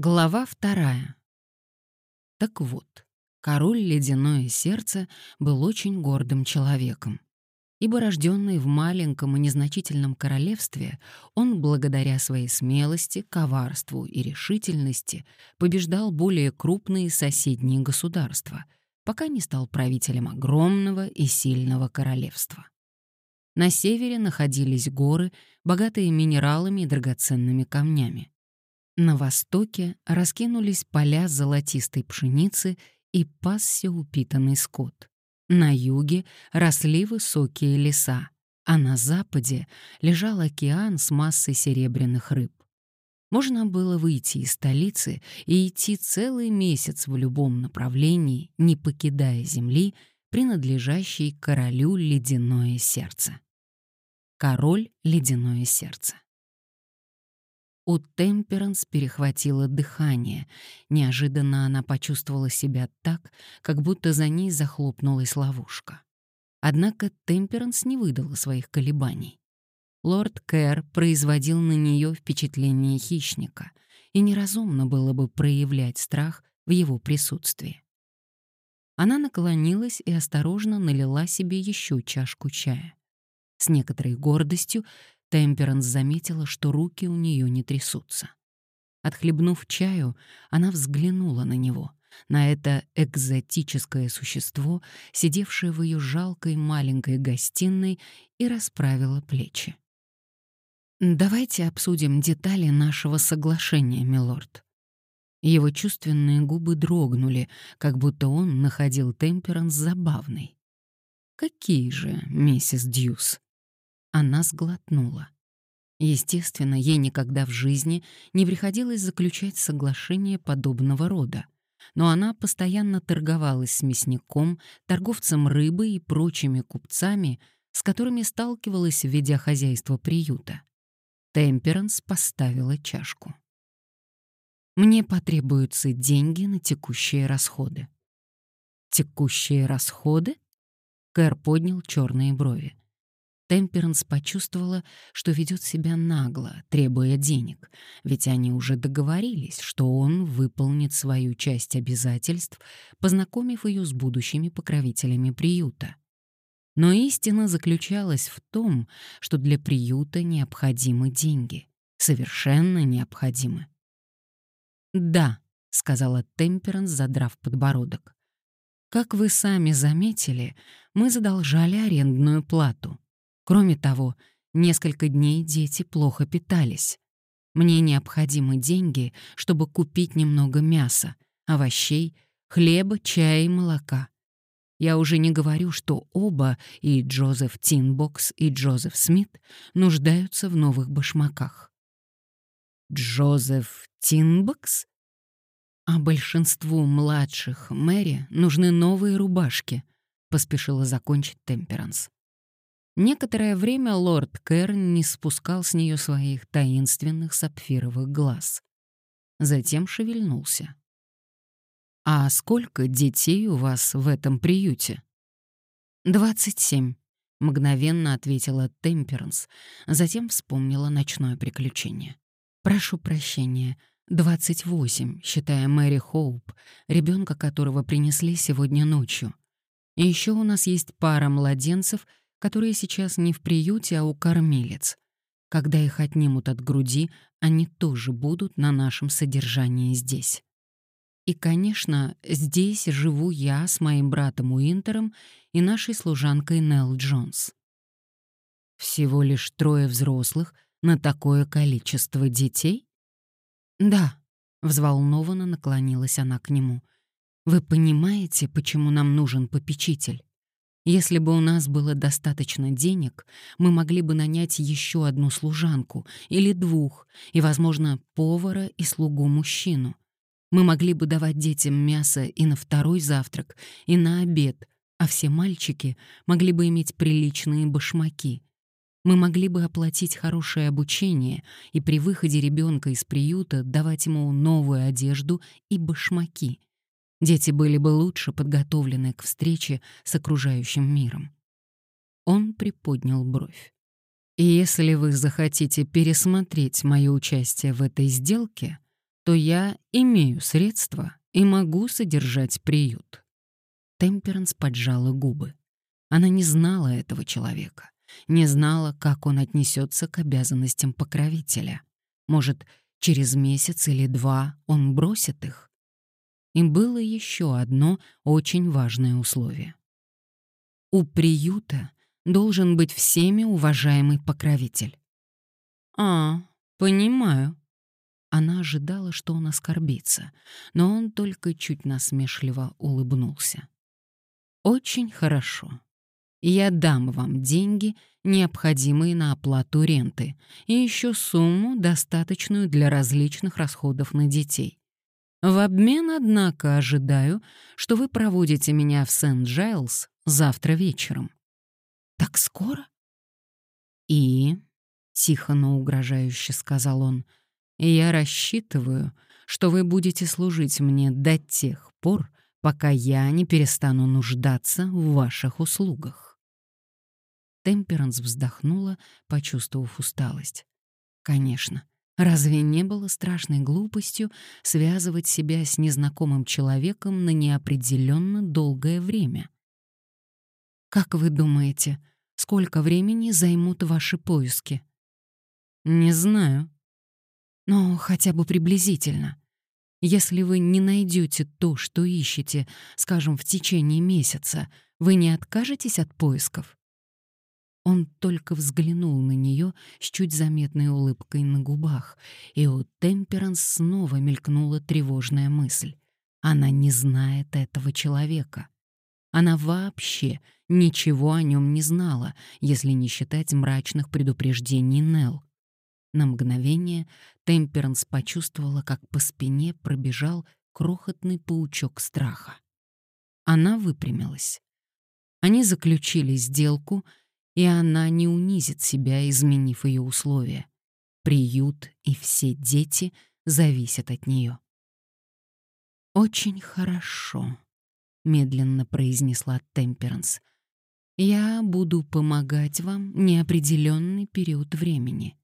Глава вторая. Так вот, король Ледяное Сердце был очень гордым человеком. Ибо рожденный в маленьком и незначительном королевстве, он, благодаря своей смелости, коварству и решительности, побеждал более крупные соседние государства, пока не стал правителем огромного и сильного королевства. На севере находились горы, богатые минералами и драгоценными камнями. На востоке раскинулись поля золотистой пшеницы и пасся упитанный скот. На юге росли высокие леса, а на западе лежал океан с массой серебряных рыб. Можно было выйти из столицы и идти целый месяц в любом направлении, не покидая земли, принадлежащей королю ледяное сердце. Король ледяное сердце. У Темперанс перехватило дыхание. Неожиданно она почувствовала себя так, как будто за ней захлопнулась ловушка. Однако Темперанс не выдала своих колебаний. Лорд Кэр производил на нее впечатление хищника, и неразумно было бы проявлять страх в его присутствии. Она наклонилась и осторожно налила себе еще чашку чая. С некоторой гордостью Темперанс заметила, что руки у нее не трясутся. Отхлебнув чаю, она взглянула на него, на это экзотическое существо, сидевшее в ее жалкой маленькой гостиной, и расправила плечи. «Давайте обсудим детали нашего соглашения, милорд». Его чувственные губы дрогнули, как будто он находил Темперанс забавной. «Какие же, миссис Дьюс?» Она сглотнула. Естественно, ей никогда в жизни не приходилось заключать соглашение подобного рода. Но она постоянно торговалась с мясником, торговцем рыбы и прочими купцами, с которыми сталкивалась, ведя хозяйство приюта. Темперанс поставила чашку. «Мне потребуются деньги на текущие расходы». «Текущие расходы?» Кэр поднял черные брови. Темперанс почувствовала, что ведет себя нагло, требуя денег, ведь они уже договорились, что он выполнит свою часть обязательств, познакомив ее с будущими покровителями приюта. Но истина заключалась в том, что для приюта необходимы деньги, совершенно необходимы. «Да», — сказала Темперанс, задрав подбородок. «Как вы сами заметили, мы задолжали арендную плату». Кроме того, несколько дней дети плохо питались. Мне необходимы деньги, чтобы купить немного мяса, овощей, хлеба, чая и молока. Я уже не говорю, что оба, и Джозеф Тинбокс, и Джозеф Смит, нуждаются в новых башмаках. Джозеф Тинбокс? А большинству младших Мэри нужны новые рубашки, поспешила закончить Темперанс. Некоторое время лорд Кэр не спускал с нее своих таинственных сапфировых глаз. Затем шевельнулся. «А сколько детей у вас в этом приюте?» «Двадцать семь», — мгновенно ответила Темперанс, затем вспомнила ночное приключение. «Прошу прощения, двадцать восемь, считая Мэри Хоуп, ребенка которого принесли сегодня ночью. Еще у нас есть пара младенцев — которые сейчас не в приюте, а у кормилец. Когда их отнимут от груди, они тоже будут на нашем содержании здесь. И, конечно, здесь живу я с моим братом Уинтером и нашей служанкой Нелл Джонс. Всего лишь трое взрослых на такое количество детей? Да, взволнованно наклонилась она к нему. Вы понимаете, почему нам нужен попечитель? Если бы у нас было достаточно денег, мы могли бы нанять еще одну служанку или двух, и, возможно, повара и слугу-мужчину. Мы могли бы давать детям мясо и на второй завтрак, и на обед, а все мальчики могли бы иметь приличные башмаки. Мы могли бы оплатить хорошее обучение и при выходе ребенка из приюта давать ему новую одежду и башмаки — Дети были бы лучше подготовлены к встрече с окружающим миром. Он приподнял бровь. И если вы захотите пересмотреть мое участие в этой сделке, что я имею средства и могу содержать приют. Темперанс поджала губы. Она не знала этого человека, не знала, как он отнесется к обязанностям покровителя. Может, через месяц или два он бросит их? И было еще одно очень важное условие. У приюта должен быть всеми уважаемый покровитель. «А, понимаю». Она ожидала, что он оскорбится, но он только чуть насмешливо улыбнулся. «Очень хорошо. Я дам вам деньги, необходимые на оплату ренты, и еще сумму, достаточную для различных расходов на детей. В обмен, однако, ожидаю, что вы проводите меня в Сент-Джайлз завтра вечером. Так скоро? И, тихо, но угрожающе сказал он, я рассчитываю, что вы будете служить мне до тех пор, пока я не перестану нуждаться в ваших услугах. Темперанс вздохнула, почувствовав усталость. Конечно, разве не было страшной глупостью связывать себя с незнакомым человеком на неопределенно долгое время? Как вы думаете, сколько времени займут ваши поиски? Не знаю. Но хотя бы приблизительно. Если вы не найдете то, что ищете, скажем, в течение месяца, вы не откажетесь от поисков? Он только взглянул на нее с чуть заметной улыбкой на губах, и у Темперанс снова мелькнула тревожная мысль. Она не знает этого человека. Она вообще ничего о нем не знала, если не считать мрачных предупреждений Нелл. На мгновение Темперанс почувствовала, как по спине пробежал крохотный паучок страха. Она выпрямилась. Они заключили сделку, и она не унизит себя, изменив ее условия. Приют и все дети зависят от нее. «Очень хорошо», — медленно произнесла Темперанс. «Я буду помогать вам неопределенный период времени.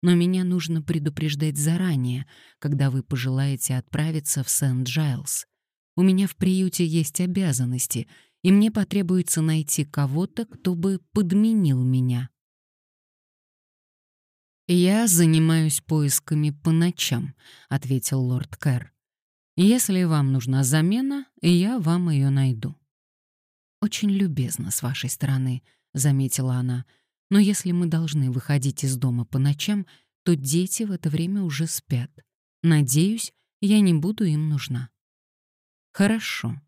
Но меня нужно предупреждать заранее, когда вы пожелаете отправиться в Сент-Джайлз. У меня в приюте есть обязанности, и мне потребуется найти кого-то, кто бы подменил меня». «Я занимаюсь поисками по ночам», — ответил лорд Кэр. Если вам нужна замена, я вам ее найду. Очень любезно с вашей стороны, заметила она. Но если мы должны выходить из дома по ночам, то дети в это время уже спят. Надеюсь, я не буду им нужна. Хорошо.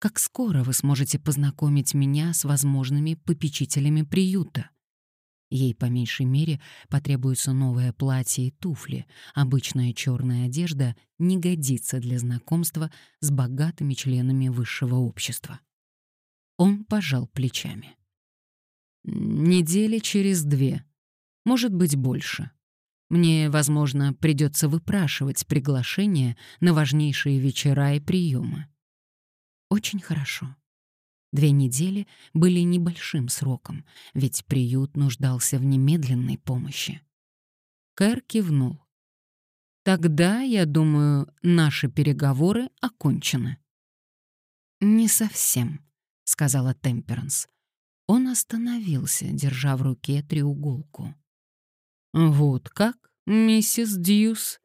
Как скоро вы сможете познакомить меня с возможными попечителями приюта? Ей по меньшей мере потребуется новое платье и туфли. Обычная черная одежда не годится для знакомства с богатыми членами высшего общества. Он пожал плечами. Недели через две, может быть, больше. Мне, возможно, придется выпрашивать приглашение на важнейшие вечера и приемы. Очень хорошо. Две недели были небольшим сроком, ведь приют нуждался в немедленной помощи. Кэр кивнул. «Тогда, я думаю, наши переговоры окончены». «Не совсем», — сказала Темперанс. Он остановился, держа в руке треуголку. «Вот как, миссис Дьюс?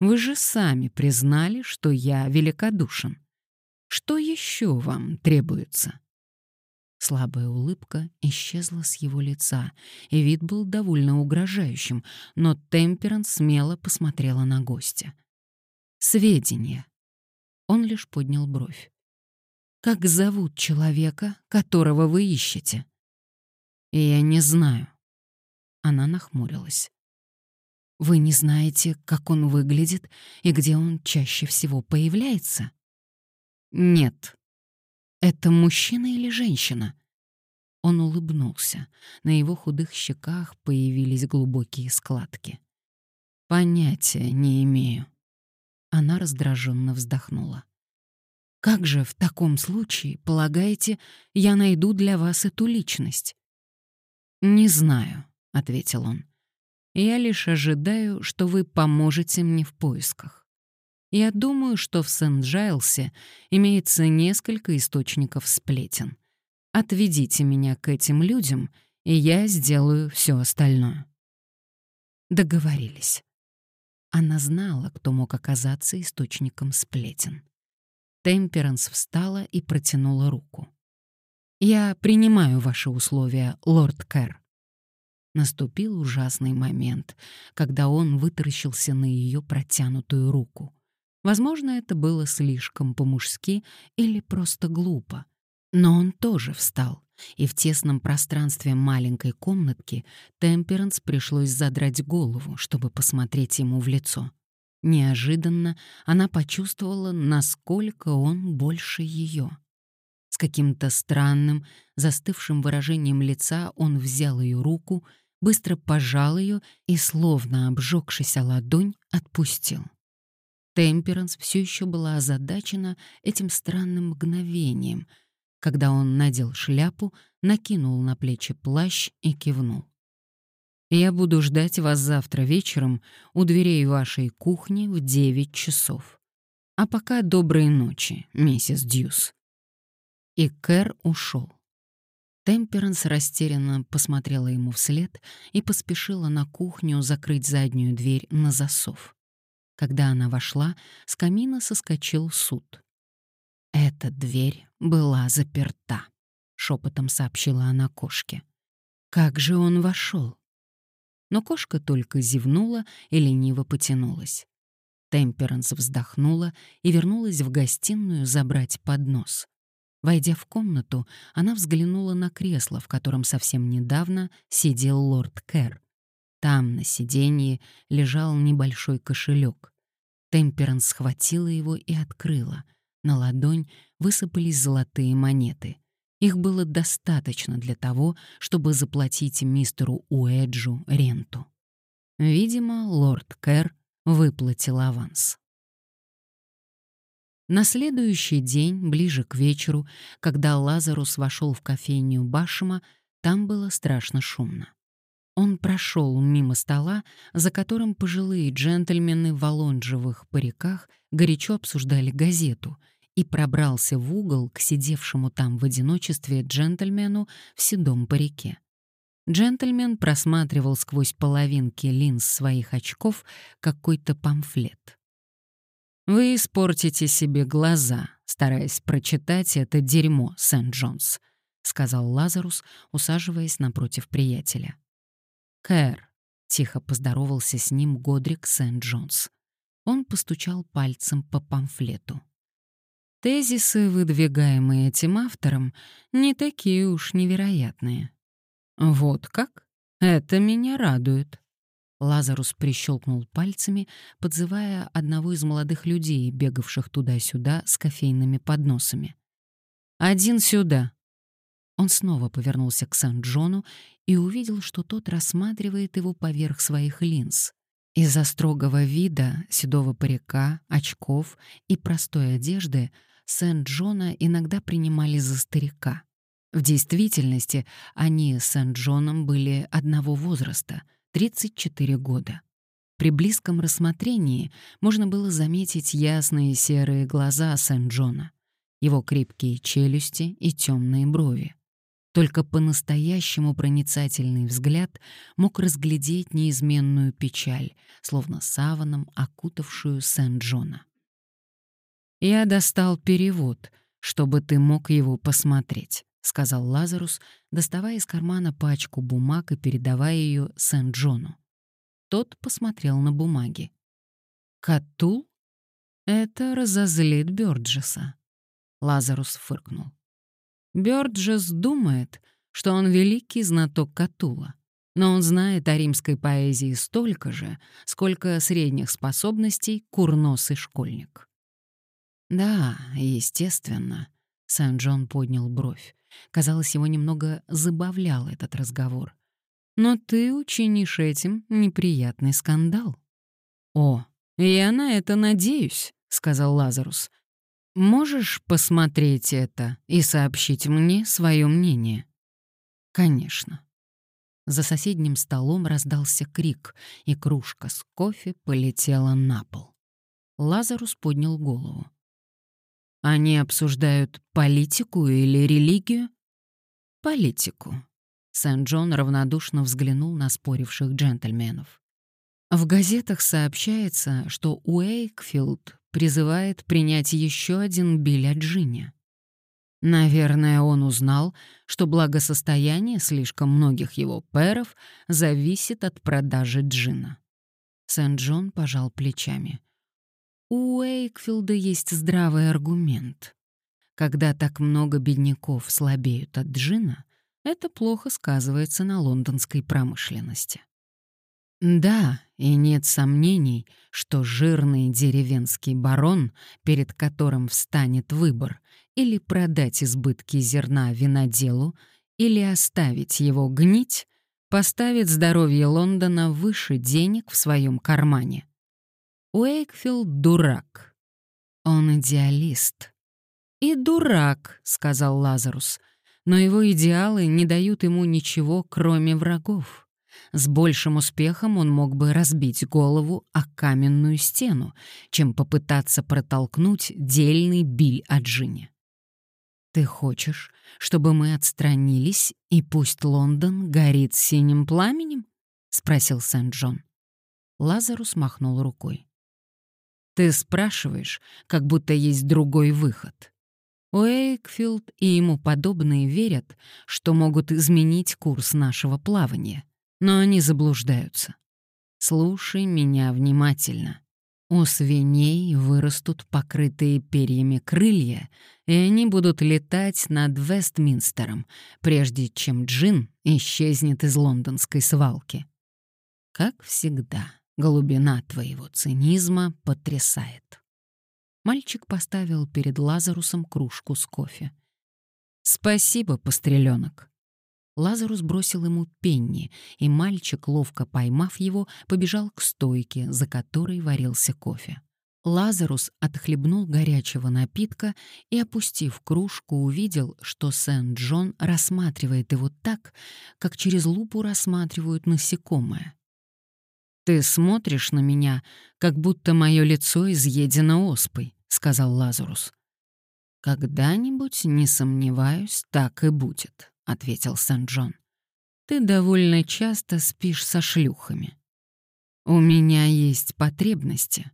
Вы же сами признали, что я великодушен. Что еще вам требуется?» Слабая улыбка исчезла с его лица, и вид был довольно угрожающим, но Темперанс смело посмотрела на гостя. «Сведения». Он лишь поднял бровь. «Как зовут человека, которого вы ищете?» «Я не знаю». Она нахмурилась. «Вы не знаете, как он выглядит и где он чаще всего появляется?» «Нет». «Это мужчина или женщина?» Он улыбнулся. На его худых щеках появились глубокие складки. «Понятия не имею». Она раздраженно вздохнула. «Как же в таком случае, полагаете, я найду для вас эту личность?» «Не знаю», — ответил он. Я лишь ожидаю, что вы поможете мне в поисках. Я думаю, что в Сент-Джайлсе имеется несколько источников сплетен. Отведите меня к этим людям, и я сделаю все остальное. Договорились. Она знала, кто мог оказаться источником сплетен. Темперанс встала и протянула руку. «Я принимаю ваши условия, лорд Кэр». Наступил ужасный момент, когда он вытаращился на ее протянутую руку. Возможно, это было слишком по-мужски или просто глупо. Но он тоже встал, и в тесном пространстве маленькой комнатки Темперанс пришлось задрать голову, чтобы посмотреть ему в лицо. Неожиданно она почувствовала, насколько он больше ее. С каким-то странным, застывшим выражением лица он взял ее руку, быстро пожал ее и, словно обжегши ладонь, отпустил. Темперанс все еще была озадачена этим странным мгновением, когда он надел шляпу, накинул на плечи плащ и кивнул. Я буду ждать вас завтра вечером у дверей вашей кухни в девять часов. А пока доброй ночи, миссис Дьюс». И Кэр ушел. Темперанс растерянно посмотрела ему вслед и поспешила на кухню закрыть заднюю дверь на засов. Когда она вошла, с камина соскочил суд. «Эта дверь была заперта», — шепотом сообщила она кошке. «Как же он вошел? но кошка только зевнула и лениво потянулась. Темперанс вздохнула и вернулась в гостиную забрать поднос. Войдя в комнату, она взглянула на кресло, в котором совсем недавно сидел лорд Кэр. Там, на сиденье, лежал небольшой кошелек. Темперанс схватила его и открыла. На ладонь высыпались золотые монеты. Их было достаточно для того, чтобы заплатить мистеру Уэджу ренту. Видимо, лорд Кэр выплатил аванс. На следующий день, ближе к вечеру, когда Лазарус вошел в кофейню Башема, там было страшно шумно. Он прошел мимо стола, за которым пожилые джентльмены в алонжевых париках горячо обсуждали газету — и пробрался в угол к сидевшему там в одиночестве джентльмену в седом парике. Джентльмен просматривал сквозь половинки линз своих очков какой-то памфлет. «Вы испортите себе глаза, стараясь прочитать это дерьмо, Сент-Джонс», — сказал Лазарус, усаживаясь напротив приятеля. «Кэр», — тихо поздоровался с ним Годрик Сент-Джонс. Он постучал пальцем по памфлету. Тезисы, выдвигаемые этим автором, не такие уж невероятные. Вот как? Это меня радует. Лазарус прищелкнул пальцами, подзывая одного из молодых людей, бегавших туда-сюда с кофейными подносами. «Один сюда!» Он снова повернулся к Сан-Джону и увидел, что тот рассматривает его поверх своих линз. Из-за строгого вида, седого парика, очков и простой одежды — Сент-Джона иногда принимали за старика. В действительности они с Сент-Джоном были одного возраста — 34 года. При близком рассмотрении можно было заметить ясные серые глаза Сент-Джона, его крепкие челюсти и темные брови. Только по-настоящему проницательный взгляд мог разглядеть неизменную печаль, словно саваном окутавшую Сент-Джона. «Я достал перевод, чтобы ты мог его посмотреть», — сказал Лазарус, доставая из кармана пачку бумаг и передавая ее Сент-Джону. Тот посмотрел на бумаги. «Катул? Это разозлит Бёрджеса». Лазарус фыркнул. Бёрджес думает, что он великий знаток Катула, но он знает о римской поэзии столько же, сколько средних способностей курносый школьник. «Да, естественно», — Сан-Джон поднял бровь. Казалось, его немного забавлял этот разговор. «Но ты учинишь этим неприятный скандал». «О, я на это надеюсь», — сказал Лазарус. «Можешь посмотреть это и сообщить мне свое мнение?» «Конечно». За соседним столом раздался крик, и кружка с кофе полетела на пол. Лазарус поднял голову. «Они обсуждают политику или религию?» «Политику». Сент-Джон равнодушно взглянул на споривших джентльменов. В газетах сообщается, что Уэйкфилд призывает принять еще один биль от Джинни. Наверное, он узнал, что благосостояние слишком многих его пэров зависит от продажи джина. Сент-Джон пожал плечами. У Уэйкфилда есть здравый аргумент. Когда так много бедняков слабеют от джина, это плохо сказывается на лондонской промышленности. Да, и нет сомнений, что жирный деревенский барон, перед которым встанет выбор, или продать избытки зерна виноделу, или оставить его гнить, поставит здоровье Лондона выше денег в своем кармане. Уэйкфилд — дурак. Он идеалист. «И дурак», — сказал Лазарус, — «но его идеалы не дают ему ничего, кроме врагов». С большим успехом он мог бы разбить голову о каменную стену, чем попытаться протолкнуть дельный биль от Джинни. «Ты хочешь, чтобы мы отстранились, и пусть Лондон горит синим пламенем?» — спросил Сент-Джон. Лазарус махнул рукой. «Ты спрашиваешь, как будто есть другой выход. Уэйкфилд и ему подобные верят, что могут изменить курс нашего плавания но они заблуждаются. Слушай меня внимательно. У свиней вырастут покрытые перьями крылья, и они будут летать над Вестминстером, прежде чем Джин исчезнет из лондонской свалки. Как всегда, глубина твоего цинизма потрясает. Мальчик поставил перед Лазарусом кружку с кофе. «Спасибо, постреленок. Лазарус бросил ему пенни, и мальчик, ловко поймав его, побежал к стойке, за которой варился кофе. Лазарус отхлебнул горячего напитка и, опустив кружку, увидел, что Сент-Джон рассматривает его так, как через лупу рассматривают насекомое. «Ты смотришь на меня, как будто мое лицо изъедено оспой», — сказал Лазарус. «Когда-нибудь, не сомневаюсь, так и будет». — ответил Сент-Джон. «Ты довольно часто спишь со шлюхами. У меня есть потребности.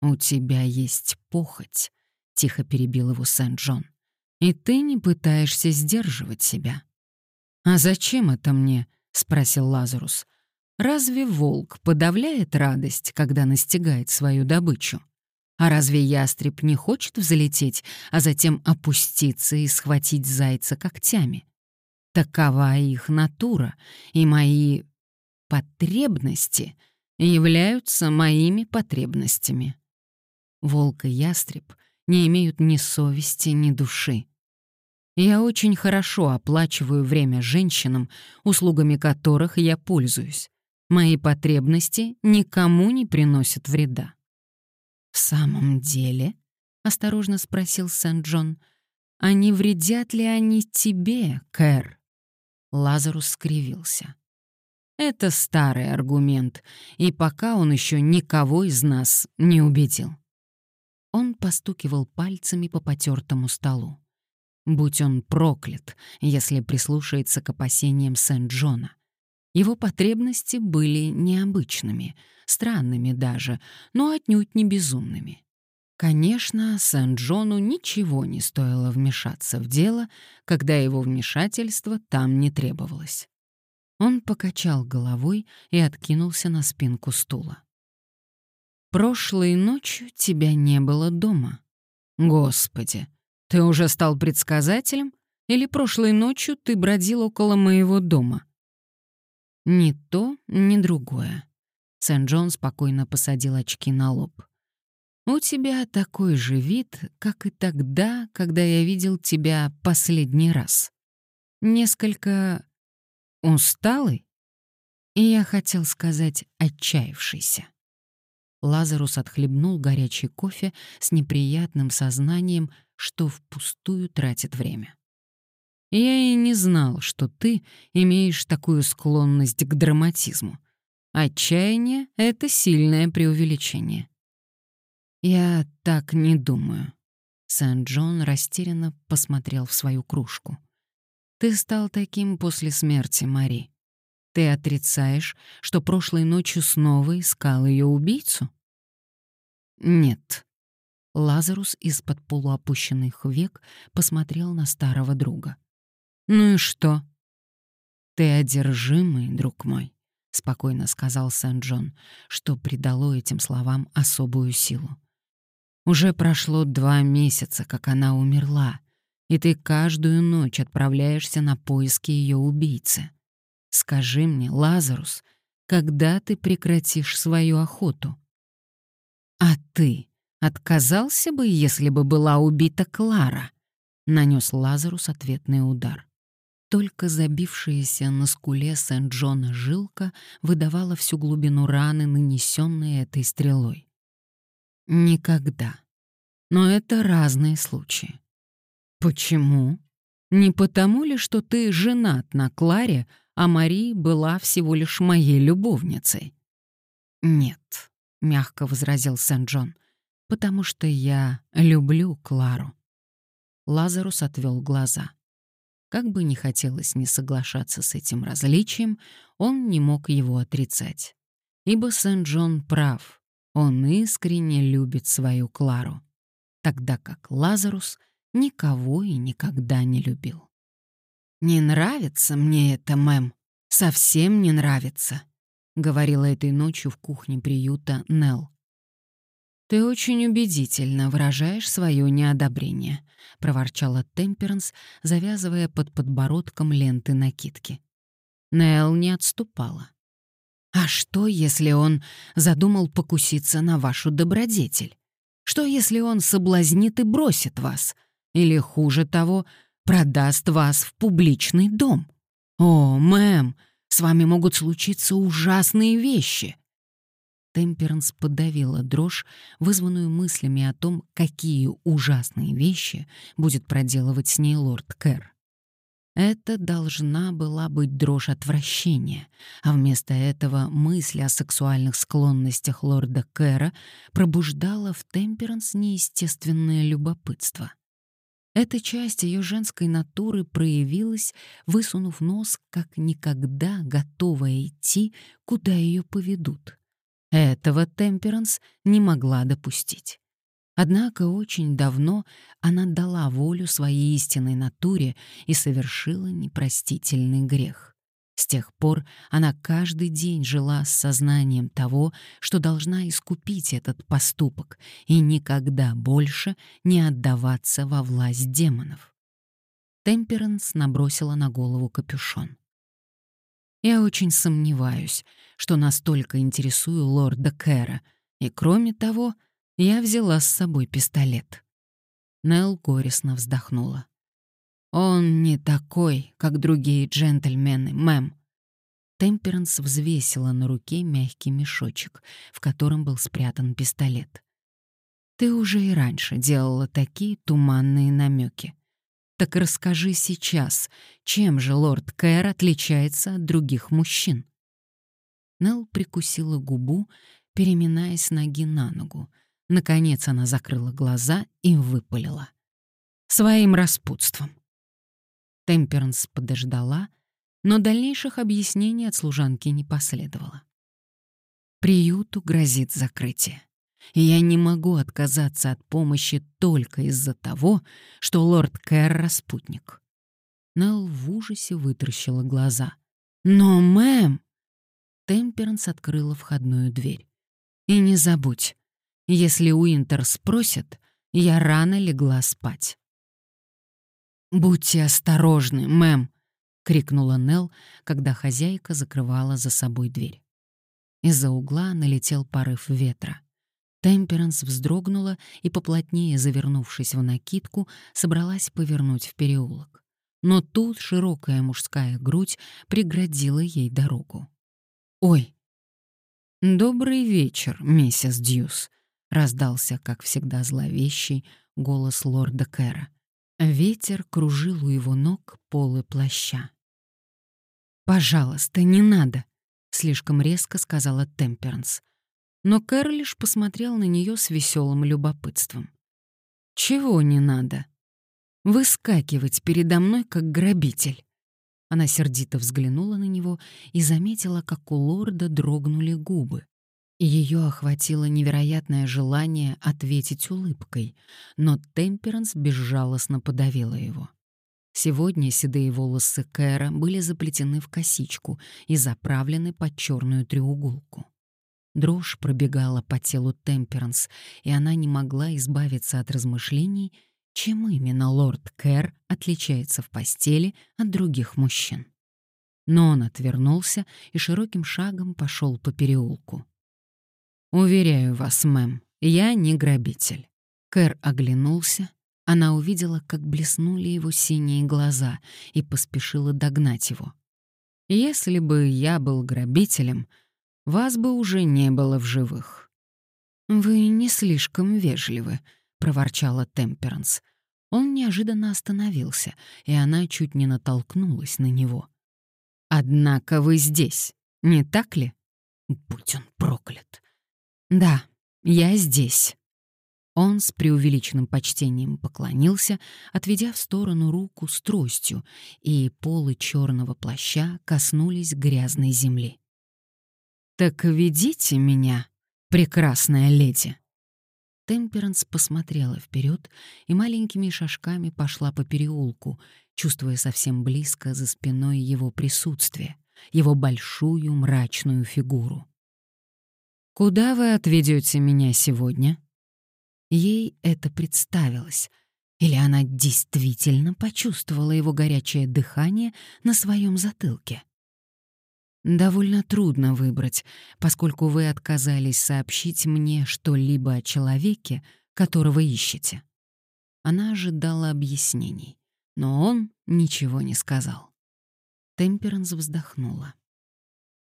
У тебя есть похоть», — тихо перебил его Сент-Джон. «И ты не пытаешься сдерживать себя». «А зачем это мне?» — спросил Лазарус. «Разве волк подавляет радость, когда настигает свою добычу?» А разве ястреб не хочет взлететь, а затем опуститься и схватить зайца когтями? Такова их натура, и мои потребности являются моими потребностями. Волк и ястреб не имеют ни совести, ни души. Я очень хорошо оплачиваю время женщинам, услугами которых я пользуюсь. Мои потребности никому не приносят вреда. «В самом деле?» — осторожно спросил Сент-Джон. «А не вредят ли они тебе, Кэр?» Лазарус скривился. Это старый аргумент, и пока он еще никого из нас не убедил. Он постукивал пальцами по потертому столу. Будь он проклят, если прислушается к опасениям Сент-Джона. Его потребности были необычными, странными даже, но отнюдь не безумными. Конечно, Сент-Джону ничего не стоило вмешаться в дело, когда его вмешательство там не требовалось. Он покачал головой и откинулся на спинку стула. «Прошлой ночью тебя не было дома. Господи, ты уже стал предсказателем? Или прошлой ночью ты бродил около моего дома?» «Ни то, ни другое». Сент-Джон спокойно посадил очки на лоб. У тебя такой же вид, как и тогда, когда я видел тебя последний раз. Несколько усталый? И я хотел сказать отчаявшийся. Лазарус отхлебнул горячий кофе с неприятным сознанием, что впустую тратит время. Я и не знал, что ты имеешь такую склонность к драматизму. Отчаяние — это сильное преувеличение. Я так не думаю. Сент-Джон растерянно посмотрел в свою кружку. Ты стал таким после смерти Мари. Ты отрицаешь, что прошлой ночью снова искал ее убийцу? Нет. Лазарус из-под полуопущенных век посмотрел на старого друга. Ну и что? Ты одержимый, друг мой, спокойно сказал Сент-Джон, что придало этим словам особую силу. Уже прошло два месяца, как она умерла, и ты каждую ночь отправляешься на поиски ее убийцы. Скажи мне, Лазарус, когда ты прекратишь свою охоту? А ты отказался бы, если бы была убита Клара? Нанес Лазарус ответный удар. Только забившаяся на скуле Сент-Джона жилка выдавала всю глубину раны, нанесенной этой стрелой. Никогда. Но это разные случаи. Почему? Не потому ли, что ты женат на Кларе, а Мари была всего лишь моей любовницей. «Нет», — мягко возразил Сент-Джон, — «потому что я люблю Клару». Лазарус отвел глаза. Как бы не хотелось не соглашаться с этим различием, он не мог его отрицать. Ибо Сент-Джон прав, он искренне любит свою Клару, тогда как Лазарус никого и никогда не любил. «Не нравится мне это, мэм. Совсем не нравится», — говорила этой ночью в кухне приюта Нелл. «Ты очень убедительно выражаешь свое неодобрение», — проворчала Темперанс, завязывая под подбородком ленты накидки. Нелл не отступала. «А что, если он задумал покуситься на вашу добродетель? Что, если он соблазнит и бросит вас? Или, хуже того, продаст вас в публичный дом. О, мэм, с вами могут случиться ужасные вещи. Темперанс подавила дрожь, вызванную мыслями о том, какие ужасные вещи будет проделывать с ней лорд Кэр. Это должна была быть дрожь отвращения, а вместо этого мысль о сексуальных склонностях лорда Кэра пробуждала в Темперанс неестественное любопытство. Эта часть ее женской натуры проявилась, высунув нос, как никогда готовая идти, куда ее поведут. Этого Темперанс не могла допустить. Однако очень давно она дала волю своей истинной натуре и совершила непростительный грех. С тех пор она каждый день жила с сознанием того, что должна искупить этот поступок и никогда больше не отдаваться во власть демонов. Темперанс набросила на голову капюшон. «Я очень сомневаюсь, что настолько интересую лорда Кэра, и, кроме того, я взяла с собой пистолет». Нелл горестно вздохнула. «Он не такой, как другие джентльмены, мэм». Темперанс взвесила на руке мягкий мешочек, в котором был спрятан пистолет. «Ты уже и раньше делала такие туманные намеки. Так расскажи сейчас, чем же лорд Кэр отличается от других мужчин?» Нелл прикусила губу, переминаясь ноги на ногу. Наконец она закрыла глаза и выпалила. «Своим распутством. Темперанс подождала, но дальнейших объяснений от служанки не последовало. Приюту грозит закрытие. И я не могу отказаться от помощи только из-за того, что лорд Кэр — распутник. Нелл в ужасе вытаращила глаза. «Но, мэм!» Темперанс открыла входную дверь. «И не забудь, если Уинтер спросит, я рано легла спать». «Будьте осторожны, мэм!» — крикнула Нелл, когда хозяйка закрывала за собой дверь. Из-за угла налетел порыв ветра. Темперанс вздрогнула и, поплотнее завернувшись в накидку, собралась повернуть в переулок. Но тут широкая мужская грудь преградила ей дорогу. «Ой!» «Добрый вечер, миссис Дьюс», — раздался, как всегда, зловещий голос лорда Кэра. Ветер кружил у его ног полы плаща. «Пожалуйста, не надо!» — слишком резко сказала Темперанс. Но Кэр лишь посмотрел на нее с веселым любопытством. «Чего не надо? Выскакивать передо мной, как грабитель!» Она сердито взглянула на него и заметила, как у лорда дрогнули губы. Ее охватило невероятное желание ответить улыбкой, но Темперанс безжалостно подавила его. Сегодня седые волосы Кэра были заплетены в косичку и заправлены под черную треуголку. Дрожь пробегала по телу Темперанс, и она не могла избавиться от размышлений, чем именно лорд Кэр отличается в постели от других мужчин. Но он отвернулся и широким шагом пошел по переулку. «Уверяю вас, мэм, я не грабитель». Кэр оглянулся, она увидела, как блеснули его синие глаза и поспешила догнать его. «Если бы я был грабителем, вас бы уже не было в живых». «Вы не слишком вежливы», — проворчала Темперанс. Он неожиданно остановился, и она чуть не натолкнулась на него. «Однако вы здесь, не так ли?» «Будь он проклят!» «Да, я здесь». Он с преувеличенным почтением поклонился, отведя в сторону руку с тростью, и полы черного плаща коснулись грязной земли. «Так ведите меня, прекрасная леди!» Темперанс посмотрела вперед и маленькими шажками пошла по переулку, чувствуя совсем близко за спиной его присутствие, его большую мрачную фигуру. «Куда вы отведете меня сегодня?» Ей это представилось. Или она действительно почувствовала его горячее дыхание на своем затылке? Довольно трудно выбрать, поскольку вы отказались сообщить мне что-либо о человеке, которого ищете. Она ожидала объяснений, но он ничего не сказал. Темперанс вздохнула.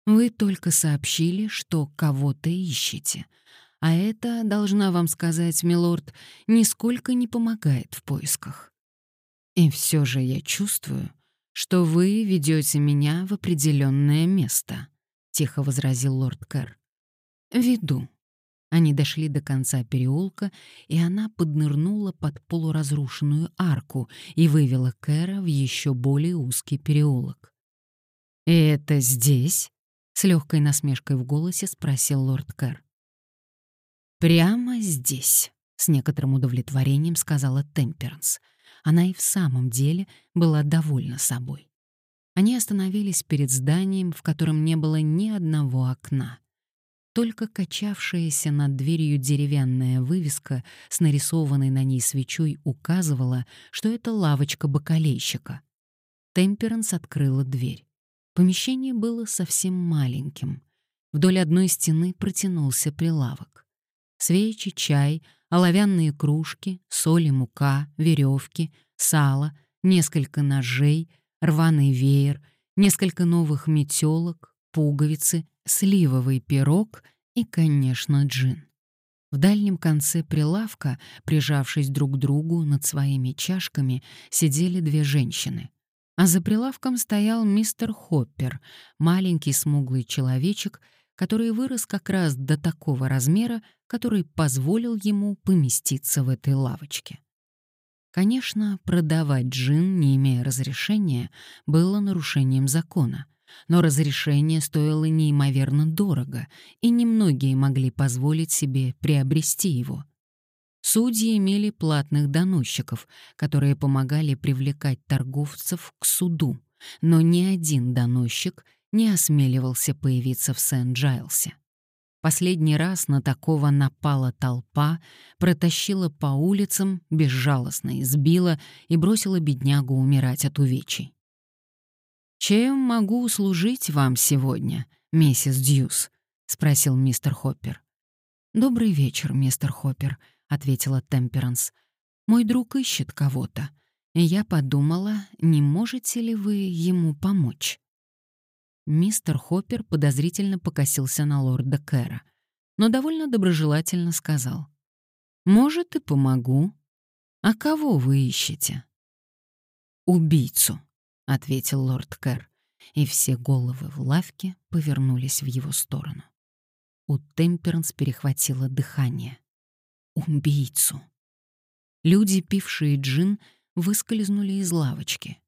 «Вы только сообщили, что кого-то ищете, а это, должна вам сказать, милорд, нисколько не помогает в поисках. И все же я чувствую, что вы ведете меня в определенное место», — тихо возразил лорд Кэр. «Веду». Они дошли до конца переулка, и она поднырнула под полуразрушенную арку и вывела Кэра в еще более узкий переулок. «И это здесь?» — с легкой насмешкой в голосе спросил лорд Кэр. «Прямо здесь», — с некоторым удовлетворением сказала Темперанс — она и в самом деле была довольна собой. Они остановились перед зданием, в котором не было ни одного окна. Только качавшаяся над дверью деревянная вывеска с нарисованной на ней свечой указывала, что это лавочка бакалейщика. Темперанс открыла дверь. Помещение было совсем маленьким. Вдоль одной стены протянулся прилавок. Свечи, чай, оловянные кружки, соль и мука, веревки, сало, несколько ножей, рваный веер, несколько новых метелок, пуговицы, сливовый пирог и, конечно, джин. В дальнем конце прилавка, прижавшись друг к другу над своими чашками, сидели две женщины. А за прилавком стоял мистер Хоппер, маленький смуглый человечек который вырос как раз до такого размера, который позволил ему поместиться в этой лавочке. Конечно, продавать джин, не имея разрешения, было нарушением закона, но разрешение стоило неимоверно дорого, и немногие могли позволить себе приобрести его. Судьи имели платных доносчиков, которые помогали привлекать торговцев к суду, но ни один доносчик не осмеливался появиться в Сент-Джайлсе. Последний раз на такого напала толпа, протащила по улицам, безжалостно избила и бросила беднягу умирать от увечий. «Чем могу услужить вам сегодня, миссис Дьюс?» — спросил мистер Хоппер. «Добрый вечер, мистер Хоппер», — ответила Темперанс. «Мой друг ищет кого-то, я подумала, не можете ли вы ему помочь?» Мистер Хоппер подозрительно покосился на лорда Кэра, но довольно доброжелательно сказал. «Может, и помогу. А кого вы ищете? убийцу», — ответил лорд Кэр, и все головы в лавке повернулись в его сторону. У Темперанс перехватило дыхание. «Убийцу». Люди, пившие джин, выскользнули из лавочки.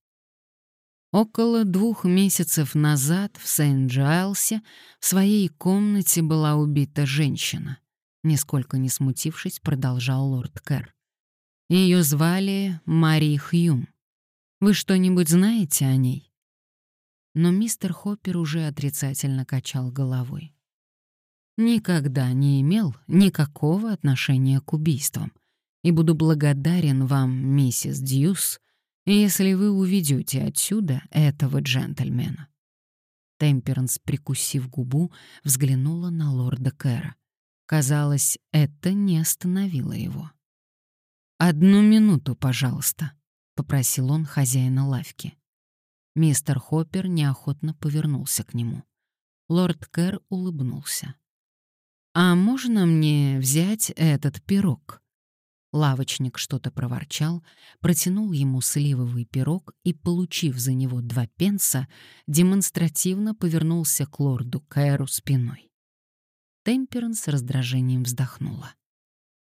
Около двух месяцев назад в Сент-Джайлсе в своей комнате была убита женщина. Нисколько не смутившись, продолжал лорд Кэр. Ее звали Мари Хьюм. Вы что-нибудь знаете о ней? Но мистер Хоппер уже отрицательно качал головой. Никогда не имел никакого отношения к убийствам. И буду благодарен вам, миссис Дьюс, если вы уведете отсюда этого джентльмена». Темперанс, прикусив губу, взглянула на лорда Кэра. Казалось, это не остановило его. «Одну минуту, пожалуйста», — попросил он хозяина лавки. Мистер Хоппер неохотно повернулся к нему. Лорд Кэр улыбнулся. «А можно мне взять этот пирог?» Лавочник что-то проворчал, протянул ему сливовый пирог и, получив за него два пенса, демонстративно повернулся к лорду Кэру спиной. Темперан с раздражением вздохнула.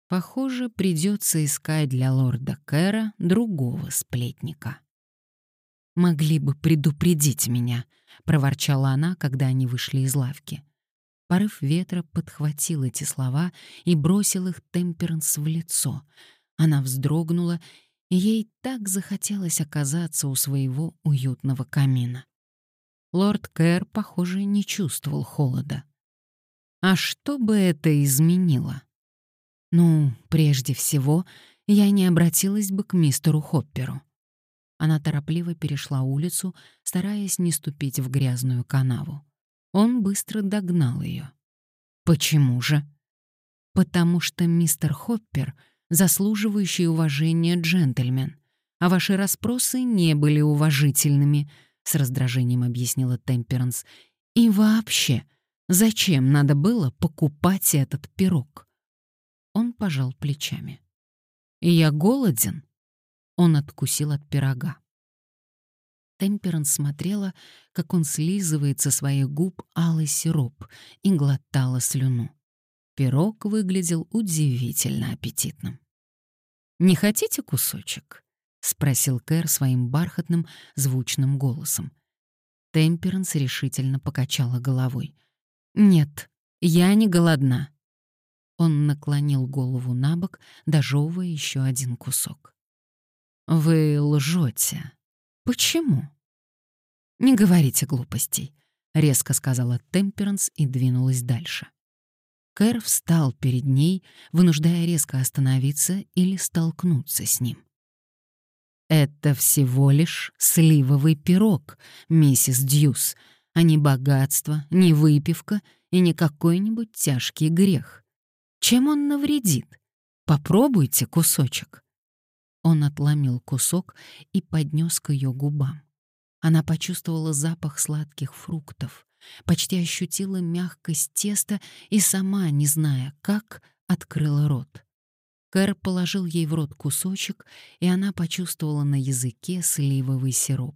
Похоже, придется искать для лорда Кэра другого сплетника. «Могли бы предупредить меня», — проворчала она, когда они вышли из лавки. Порыв ветра подхватил эти слова и бросил их Темперанс в лицо. Она вздрогнула, и ей так захотелось оказаться у своего уютного камина. Лорд Кэр, похоже, не чувствовал холода. А что бы это изменило? Ну, прежде всего, я не обратилась бы к мистеру Хопперу. Она торопливо перешла улицу, стараясь не ступить в грязную канаву. Он быстро догнал ее. Почему же? Потому что мистер Хоппер — заслуживающий уважения джентльмен, а ваши расспросы не были уважительными, — с раздражением объяснила Темперанс. И вообще, зачем надо было покупать этот пирог? Он пожал плечами. «Я голоден». Он откусил от пирога. Темперанс смотрела, как он слизывает со своих губ алый сироп и глотала слюну. Пирог выглядел удивительно аппетитным. «Не хотите кусочек?» — спросил Кэр своим бархатным, звучным голосом. Темперанс решительно покачала головой. «Нет, я не голодна». Он наклонил голову на бок, дожевывая еще один кусок. «Вы лжете», «Почему?» «Не говорите глупостей», — резко сказала Темперанс и двинулась дальше. Кэр встал перед ней, вынуждая резко остановиться или столкнуться с ним. «Это всего лишь сливовый пирог, миссис Дьюс, а не богатство, не выпивка и не какой-нибудь тяжкий грех. Чем он навредит? Попробуйте кусочек». Он отломил кусок и поднес к ее губам. Она почувствовала запах сладких фруктов, почти ощутила мягкость теста и сама, не зная как, открыла рот. Кэр положил ей в рот кусочек, и она почувствовала на языке сливовый сироп.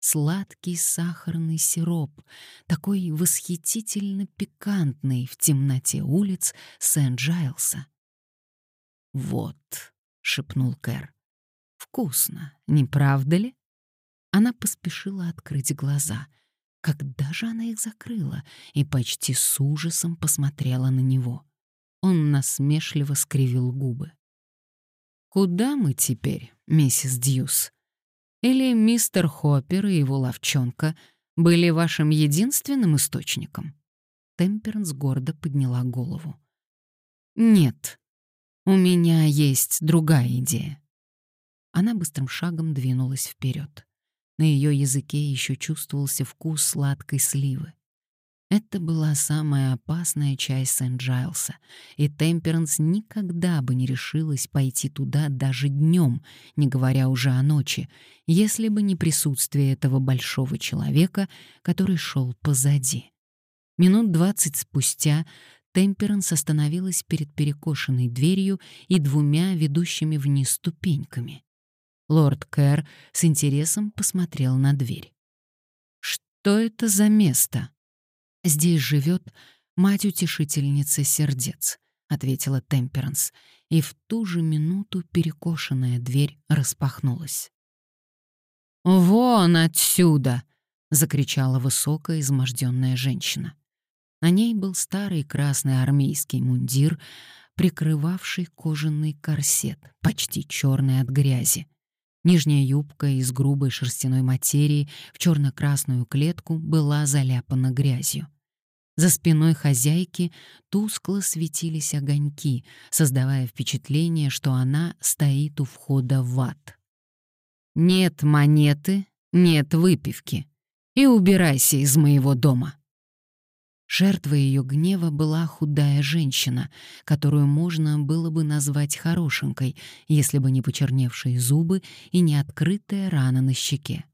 Сладкий сахарный сироп, такой восхитительно пикантный в темноте улиц Сент-Джайлса. «Вот», — шепнул Кэр. «Вкусно, не правда ли?» Она поспешила открыть глаза. Когда же она их закрыла и почти с ужасом посмотрела на него? Он насмешливо скривил губы. «Куда мы теперь, миссис Дьюс? Или мистер Хоппер и его лавчонка были вашим единственным источником?» Темперанс гордо подняла голову. «Нет», у меня есть другая идея. Она быстрым шагом двинулась вперед. На ее языке еще чувствовался вкус сладкой сливы. Это была самая опасная часть Сент-Джайлса, и Темперанс никогда бы не решилась пойти туда даже днем, не говоря уже о ночи, если бы не присутствие этого большого человека, который шел позади. Минут двадцать спустя Темперанс остановилась перед перекошенной дверью и двумя ведущими вниз ступеньками. Лорд Кэр с интересом посмотрел на дверь. «Что это за место?» «Здесь живет мать-утешительница сердец», — ответила Темперанс, и в ту же минуту перекошенная дверь распахнулась. «Вон отсюда!» — закричала высокая изможденная женщина. На ней был старый красный армейский мундир, прикрывавший кожаный корсет, почти черный от грязи. Нижняя юбка из грубой шерстяной материи в черно-красную клетку была заляпана грязью. За спиной хозяйки тускло светились огоньки, создавая впечатление, что она стоит у входа в ад. «Нет монеты, нет выпивки. И убирайся из моего дома». Жертвой ее гнева была худая женщина, которую можно было бы назвать хорошенькой, если бы не почерневшие зубы и не открытая рана на щеке.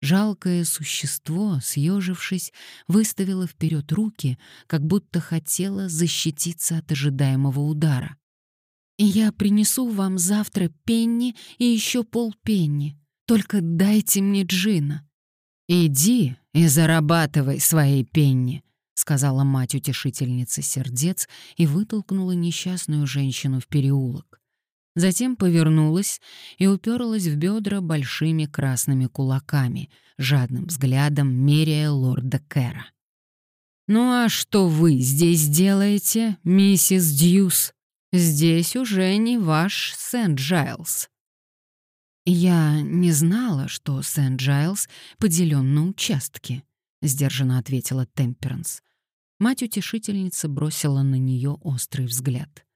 Жалкое существо, съежившись, выставило вперед руки, как будто хотело защититься от ожидаемого удара. «Я принесу вам завтра пенни и еще полпенни. Только дайте мне джина». «Иди и зарабатывай свои пенни», сказала мать утешительницы сердец и вытолкнула несчастную женщину в переулок. Затем повернулась и уперлась в бедра большими красными кулаками, жадным взглядом меряя лорда Кэра. «Ну а что вы здесь делаете, миссис Дьюс? Здесь уже не ваш Сент-Джайлз». «Я не знала, что Сент-Джайлз поделен на участки», — сдержанно ответила Темперанс. Мать-утешительница бросила на нее острый взгляд.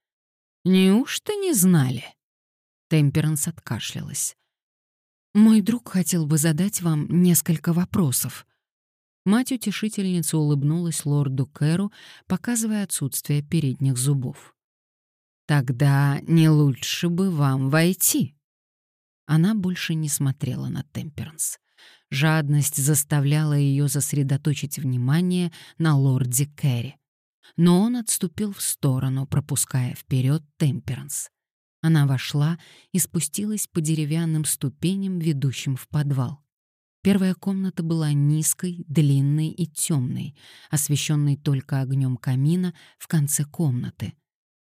«Неужто не знали?» Темперанс откашлялась. «Мой друг хотел бы задать вам несколько вопросов». Мать-утешительница улыбнулась лорду Кэру, показывая отсутствие передних зубов. «Тогда не лучше бы вам войти». Она больше не смотрела на Темперанс. Жадность заставляла ее сосредоточить внимание на лорде Кэрри. Но он отступил в сторону, пропуская вперед Темперанс. Она вошла и спустилась по деревянным ступеням, ведущим в подвал. Первая комната была низкой, длинной и темной, освещенной только огнем камина в конце комнаты.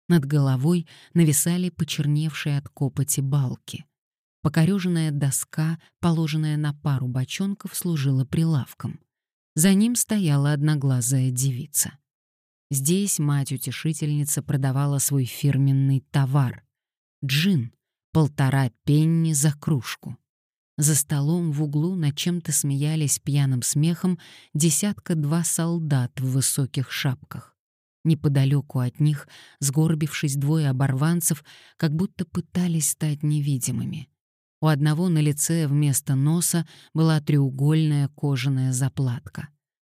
Над головой нависали почерневшие от копоти балки. Покореженная доска, положенная на пару бочонков, служила прилавком. За ним стояла одноглазая девица. Здесь мать-утешительница продавала свой фирменный товар — джин, полтора пенни за кружку. За столом в углу над чем-то смеялись пьяным смехом десятка-два солдат в высоких шапках. Неподалеку от них, сгорбившись двое оборванцев, как будто пытались стать невидимыми. У одного на лице вместо носа была треугольная кожаная заплатка.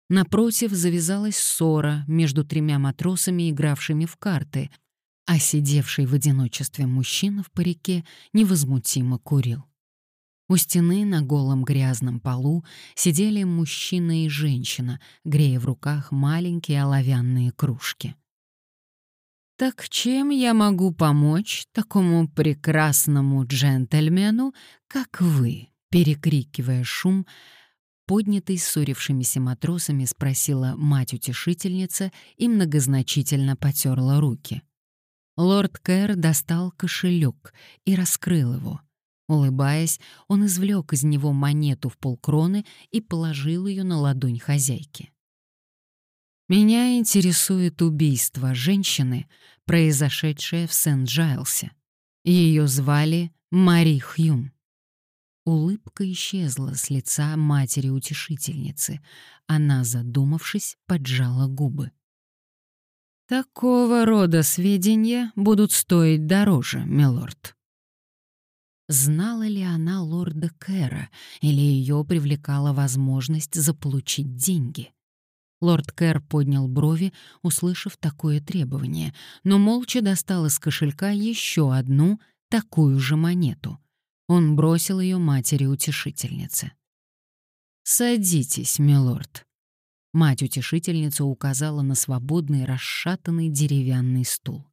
Напротив завязалась ссора между тремя матросами, игравшими в карты, а сидевший в одиночестве мужчина в парике невозмутимо курил. У стены на голом грязном полу сидели мужчина и женщина, грея в руках маленькие оловянные кружки. «Так чем я могу помочь такому прекрасному джентльмену, как вы?» Перекрикивая шум, поднятый ссорившимися матросами, спросила мать-утешительница и многозначительно потерла руки. Лорд Кэр достал кошелек и раскрыл его. Улыбаясь, он извлек из него монету в полкроны и положил ее на ладонь хозяйки. Меня интересует убийство женщины, произошедшее в Сент-Джайлсе. Ее звали Мари Хьюм. Улыбка исчезла с лица матери-утешительницы. Она, задумавшись, поджала губы. «Такого рода сведения будут стоить дороже, милорд». Знала ли она лорда Кэра, или ее привлекала возможность заполучить деньги? Лорд Кэр поднял брови, услышав такое требование, но молча достал из кошелька еще одну, такую же монету. Он бросил ее матери-утешительнице. «Садитесь, милорд». Мать-утешительница указала на свободный расшатанный деревянный стул.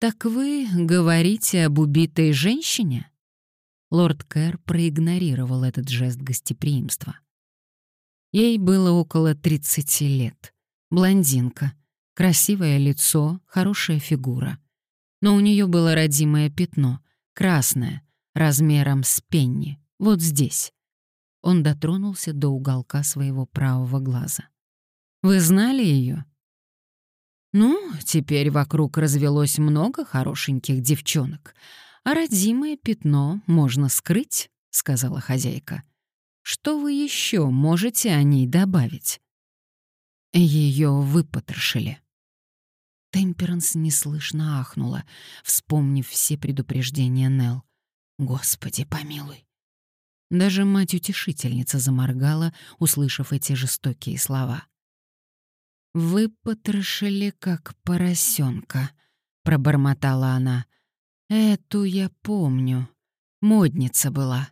«Так вы говорите об убитой женщине?» Лорд Кэр проигнорировал этот жест гостеприимства. Ей было около 30 лет. Блондинка, красивое лицо, хорошая фигура. Но у нее было родимое пятно, красное, размером с пенни, вот здесь. Он дотронулся до уголка своего правого глаза. «Вы знали ее? «Ну, теперь вокруг развелось много хорошеньких девчонок, а родимое пятно можно скрыть», — сказала хозяйка. «Что вы еще можете о ней добавить?» Ее выпотрошили. Темперанс неслышно ахнула, вспомнив все предупреждения Нелл. «Господи, помилуй!» Даже мать-утешительница заморгала, услышав эти жестокие слова. Вы потрошили как поросенка, пробормотала она. Эту я помню. Модница была.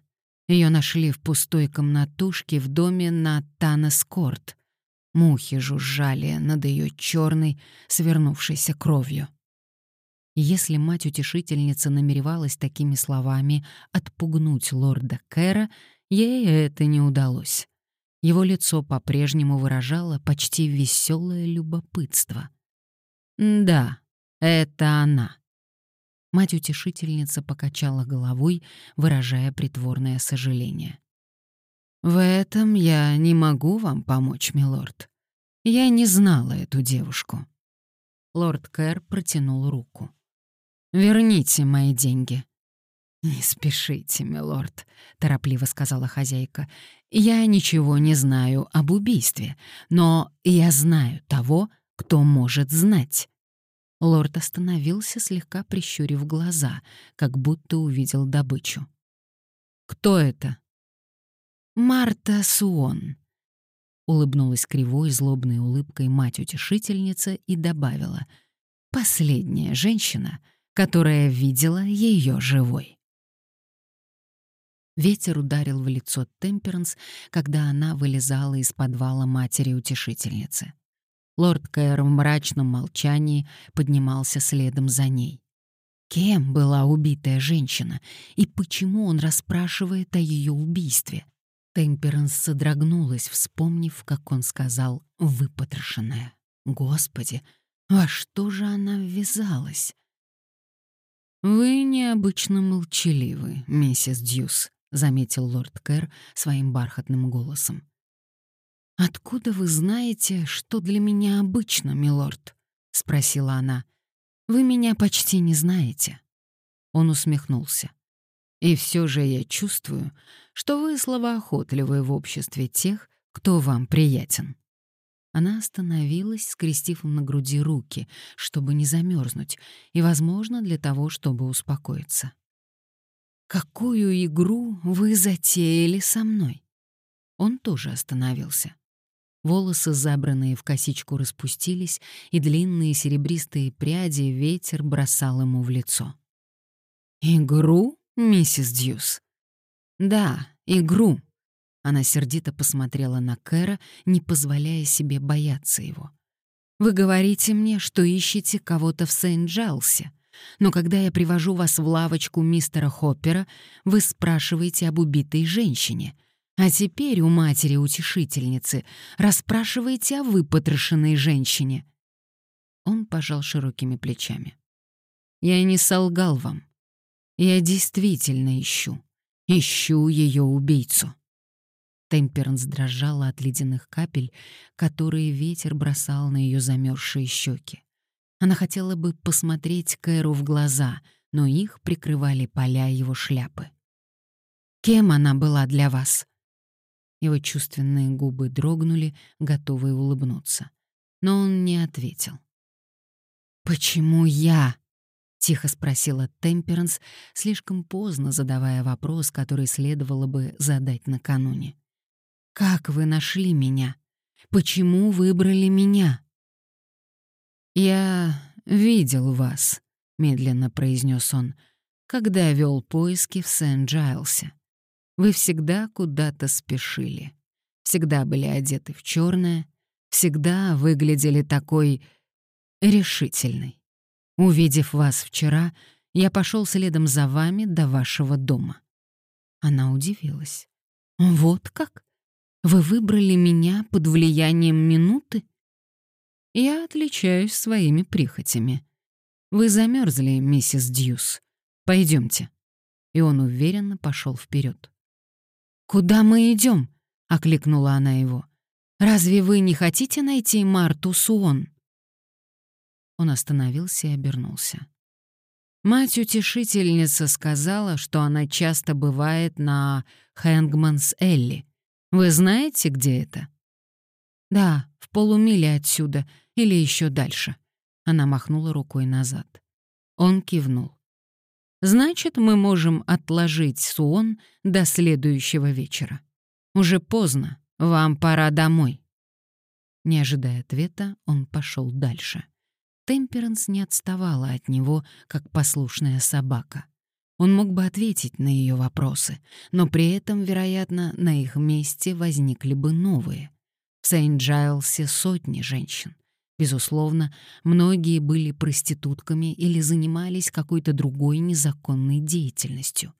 Ее нашли в пустой комнатушке в доме на Танескорт. Мухи жужжали над ее черной, свернувшейся кровью. Если мать-утешительница намеревалась такими словами отпугнуть лорда Кэра, ей это не удалось. Его лицо по-прежнему выражало почти веселое любопытство. «Да, это она». Мать-утешительница покачала головой, выражая притворное сожаление. «В этом я не могу вам помочь, милорд. Я не знала эту девушку». Лорд Кэр протянул руку. «Верните мои деньги. «Не спешите, милорд», — торопливо сказала хозяйка. «Я ничего не знаю об убийстве, но я знаю того, кто может знать». Лорд остановился, слегка прищурив глаза, как будто увидел добычу. «Кто это?» «Марта Суон», — улыбнулась кривой, злобной улыбкой мать-утешительница и добавила. «Последняя женщина, которая видела ее живой». Ветер ударил в лицо Темперанс, когда она вылезала из подвала матери-утешительницы. Лорд Кэр в мрачном молчании поднимался следом за ней. Кем была убитая женщина и почему он расспрашивает о ее убийстве? Темперанс содрогнулась, вспомнив, как он сказал «выпотрошенная». Господи, во что же она ввязалась? «Вы необычно молчаливы, миссис Дьюс», — заметил лорд Кэр своим бархатным голосом. «Откуда вы знаете, что для меня обычно, милорд?» — спросила она. «Вы меня почти не знаете». Он усмехнулся. «И все же я чувствую, что вы словоохотливы в обществе тех, кто вам приятен». Она остановилась, скрестив на груди руки, чтобы не замерзнуть, и, возможно, для того, чтобы успокоиться. «Какую игру вы затеяли со мной?» Он тоже остановился. Волосы, забранные в косичку, распустились, и длинные серебристые пряди ветер бросал ему в лицо. «Игру, миссис Дьюс?» «Да, игру». Она сердито посмотрела на Кэра, не позволяя себе бояться его. «Вы говорите мне, что ищете кого-то в Сент-Джайлсе, но когда я привожу вас в лавочку мистера Хоппера, вы спрашиваете об убитой женщине. А теперь у матери-утешительницы расспрашиваете о выпотрошенной женщине». Он пожал широкими плечами. «Я не солгал вам. Я действительно ищу. Ищу ее убийцу». Темперанс дрожала от ледяных капель, которые ветер бросал на ее замерзшие щеки. Она хотела бы посмотреть Кэру в глаза, но их прикрывали поля его шляпы. «Кем она была для вас?» Его чувственные губы дрогнули, готовые улыбнуться. Но он не ответил. «Почему я?» — тихо спросила Темперанс, слишком поздно задавая вопрос, который следовало бы задать накануне. «Как вы нашли меня? Почему выбрали меня?» «Я видел вас», — медленно произнес он, «когда вел поиски в Сент-Джайлсе. Вы всегда куда-то спешили, всегда были одеты в черное, всегда выглядели такой решительной. Увидев вас вчера, я пошел следом за вами до вашего дома. Она удивилась. «Вот как? Вы выбрали меня под влиянием минуты?» «Я отличаюсь своими прихотями. Вы замерзли, миссис Дьюс. Пойдемте». И он уверенно пошел вперед. «Куда мы идем? окликнула она его. «Разве вы не хотите найти Марту Суон?» Он остановился и обернулся. Мать-утешительница сказала, что она часто бывает на Хэнгманс Элли. Вы знаете, где это? Да, в полумиле отсюда или еще дальше. Она махнула рукой назад. Он кивнул. Значит, мы можем отложить Суон до следующего вечера. Уже поздно, вам пора домой. Не ожидая ответа, он пошел дальше. Темперанс не отставала от него, как послушная собака. Он мог бы ответить на ее вопросы, но при этом, вероятно, на их месте возникли бы новые. В Сент-Джайлсе сотни женщин. Безусловно, многие были проститутками или занимались какой-то другой незаконной деятельностью.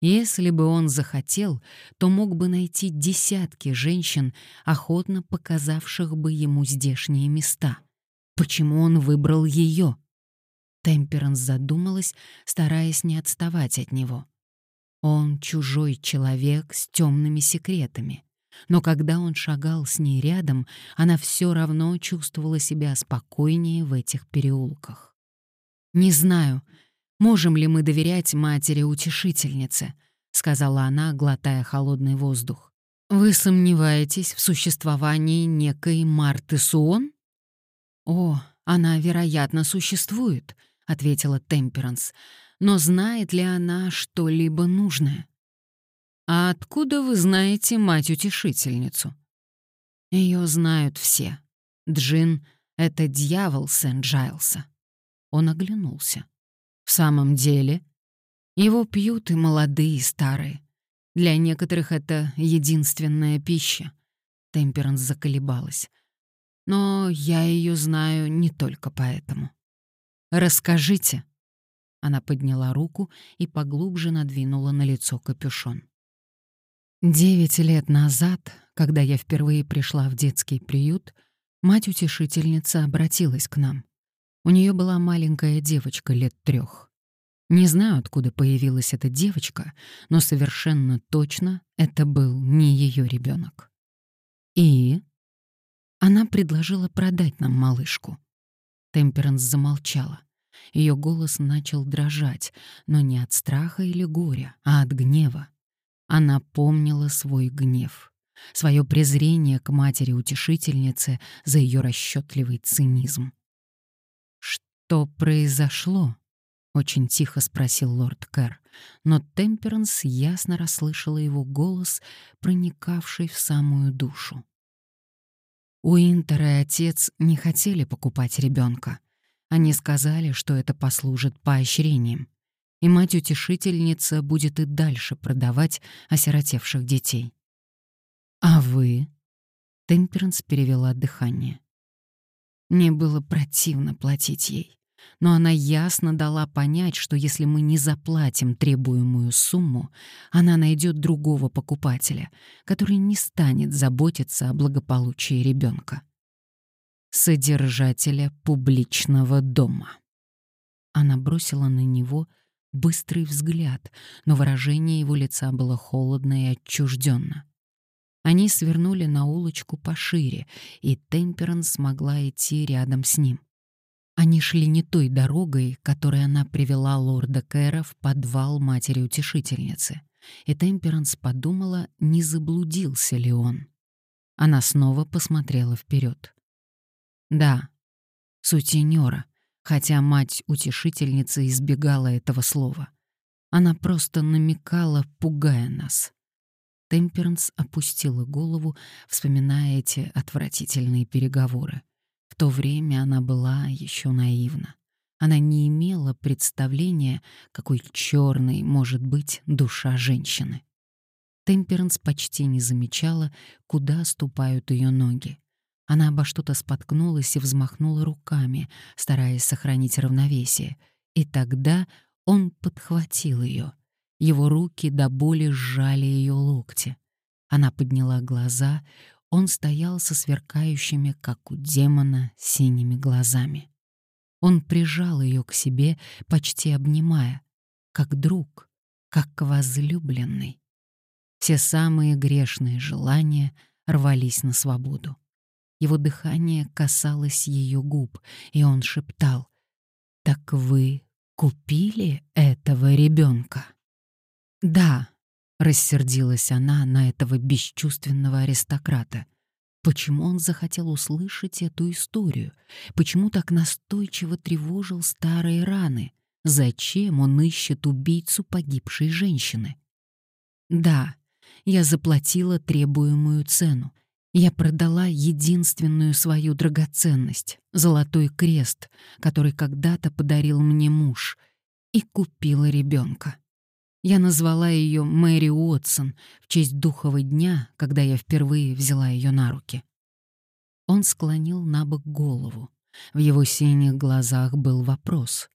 Если бы он захотел, то мог бы найти десятки женщин, охотно показавших бы ему здешние места — Почему он выбрал ее? Темперанс задумалась, стараясь не отставать от него. Он чужой человек с темными секретами. Но когда он шагал с ней рядом, она все равно чувствовала себя спокойнее в этих переулках. «Не знаю, можем ли мы доверять матери-утешительнице», — сказала она, глотая холодный воздух. «Вы сомневаетесь в существовании некой Марты Суон?» «О, она, вероятно, существует», — ответила Темперанс. «Но знает ли она что-либо нужное?» «А откуда вы знаете мать-утешительницу?» Ее знают все. Джин — это дьявол Сент-Джайлса. Он оглянулся. В самом деле, его пьют и молодые, и старые. Для некоторых это единственная пища. Темперанс заколебалась но я ее знаю не только поэтому. Расскажите. Она подняла руку и поглубже надвинула на лицо капюшон. Девять лет назад, когда я впервые пришла в детский приют, мать-утешительница обратилась к нам. У нее была маленькая девочка лет трех. Не знаю, откуда появилась эта девочка, но совершенно точно это был не ее ребенок. И она предложила продать нам малышку. Темперанс замолчала. Ее голос начал дрожать, но не от страха или горя, а от гнева. Она помнила свой гнев, свое презрение к матери-утешительнице за ее расчетливый цинизм. «Что произошло?» — очень тихо спросил лорд Кэр, но Темперанс ясно расслышала его голос, проникавший в самую душу. Уинтер и отец не хотели покупать ребенка. Они сказали, что это послужит поощрением, и мать-утешительница будет и дальше продавать осиротевших детей. «А вы?» — Темперанс перевела дыхание. Мне было противно платить ей но она ясно дала понять, что если мы не заплатим требуемую сумму, она найдет другого покупателя, который не станет заботиться о благополучии ребенка. Содержателя публичного дома. Она бросила на него быстрый взгляд, но выражение его лица было холодно и отчужденно. Они свернули на улочку пошире, и Темперанс смогла идти рядом с ним. Они шли не той дорогой, которой она привела лорда Кэра в подвал матери-утешительницы, и Темперанс подумала, не заблудился ли он. Она снова посмотрела вперед. Да, сутенера, хотя мать-утешительница избегала этого слова. Она просто намекала, пугая нас. Темперанс опустила голову, вспоминая эти отвратительные переговоры. В то время она была еще наивна. Она не имела представления, какой черной может быть душа женщины. Темперанс почти не замечала, куда ступают ее ноги. Она обо что-то споткнулась и взмахнула руками, стараясь сохранить равновесие. И тогда он подхватил ее. Его руки до боли сжали ее локти. Она подняла глаза, он стоял со сверкающими, как у демона, синими глазами. Он прижал ее к себе, почти обнимая, как друг, как возлюбленный. Все самые грешные желания рвались на свободу. Его дыхание касалось ее губ, и он шептал «Так вы купили этого ребенка?» «Да», — рассердилась она на этого бесчувственного аристократа. Почему он захотел услышать эту историю? Почему так настойчиво тревожил старые раны? Зачем он ищет убийцу погибшей женщины? Да, я заплатила требуемую цену. Я продала единственную свою драгоценность — золотой крест, который когда-то подарил мне муж, и купила ребенка. Я назвала ее Мэри Уотсон в честь духового дня, когда я впервые взяла ее на руки. Он склонил на бок голову. В его синих глазах был вопрос.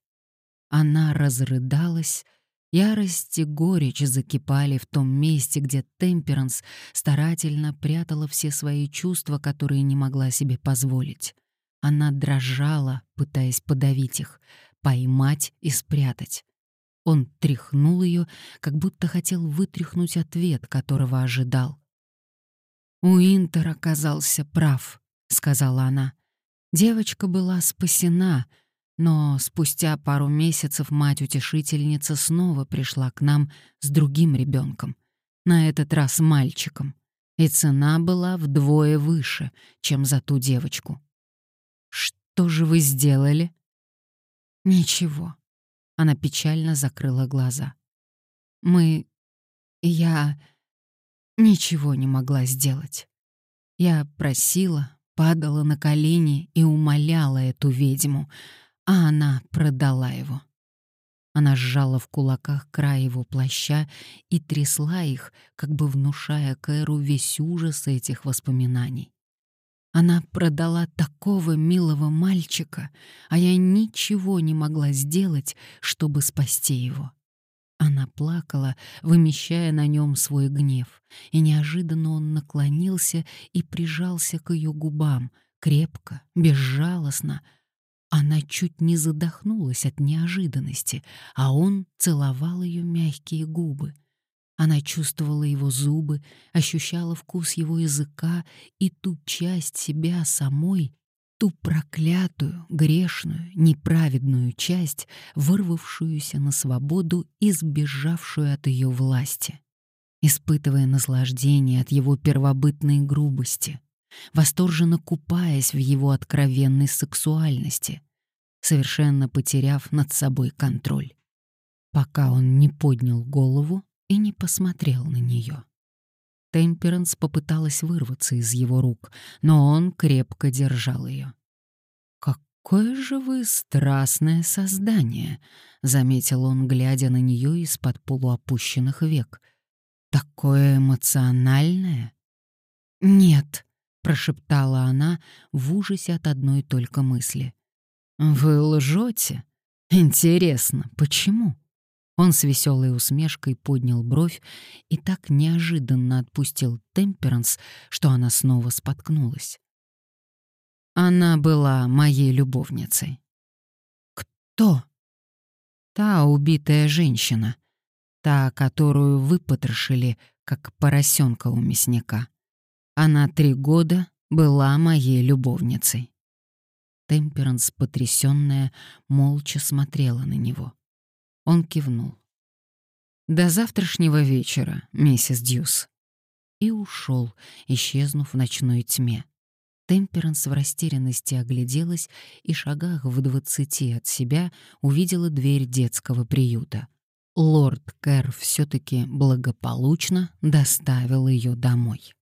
Она разрыдалась, Ярость и горечь закипали в том месте, где Темперанс старательно прятала все свои чувства, которые не могла себе позволить. Она дрожала, пытаясь подавить их, поймать и спрятать. Он тряхнул ее, как будто хотел вытряхнуть ответ, которого ожидал. «Уинтер оказался прав», — сказала она. «Девочка была спасена», — но спустя пару месяцев мать-утешительница снова пришла к нам с другим ребенком, на этот раз мальчиком, и цена была вдвое выше, чем за ту девочку. «Что же вы сделали?» «Ничего». Она печально закрыла глаза. «Мы... Я... ничего не могла сделать. Я просила, падала на колени и умоляла эту ведьму, а она продала его. Она сжала в кулаках край его плаща и трясла их, как бы внушая Кэру весь ужас этих воспоминаний. Она продала такого милого мальчика, а я ничего не могла сделать, чтобы спасти его. Она плакала, вымещая на нем свой гнев, и неожиданно он наклонился и прижался к ее губам, крепко, безжалостно, она чуть не задохнулась от неожиданности, а он целовал ее мягкие губы. Она чувствовала его зубы, ощущала вкус его языка и ту часть себя самой, ту проклятую, грешную, неправедную часть, вырвавшуюся на свободу и сбежавшую от ее власти. Испытывая наслаждение от его первобытной грубости, восторженно купаясь в его откровенной сексуальности, совершенно потеряв над собой контроль, пока он не поднял голову и не посмотрел на нее. Темперанс попыталась вырваться из его рук, но он крепко держал ее. «Какое же вы страстное создание!» — заметил он, глядя на нее из-под полуопущенных век. «Такое эмоциональное!» «Нет!» — прошептала она в ужасе от одной только мысли. «Вы лжете? Интересно, почему?» Он с веселой усмешкой поднял бровь и так неожиданно отпустил Темперанс, что она снова споткнулась. Она была моей любовницей. «Кто?» «Та убитая женщина, та, которую вы потрошили, как поросенка у мясника. Она три года была моей любовницей». Темперанс, потрясённая, молча смотрела на него. Он кивнул. «До завтрашнего вечера, миссис Дьюс». И ушел, исчезнув в ночной тьме. Темперанс в растерянности огляделась и шагах в двадцати от себя увидела дверь детского приюта. Лорд Кэр все таки благополучно доставил ее домой.